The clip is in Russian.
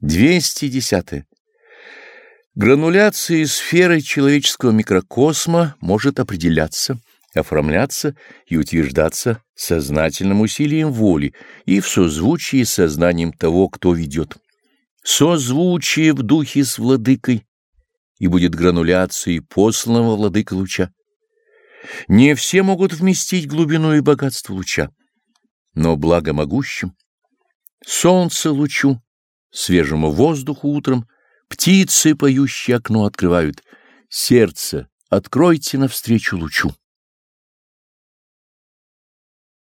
210. Грануляция сферы человеческого микрокосма может определяться, оформляться и утверждаться сознательным усилием воли и в созвучии с сознанием того, кто ведет. Созвучие в духе с владыкой, и будет грануляцией посланного владыка луча. Не все могут вместить глубину и богатство луча, но благо могущим, солнце лучу, свежему воздуху утром, птицы, поющие окно, открывают. Сердце, откройте навстречу лучу.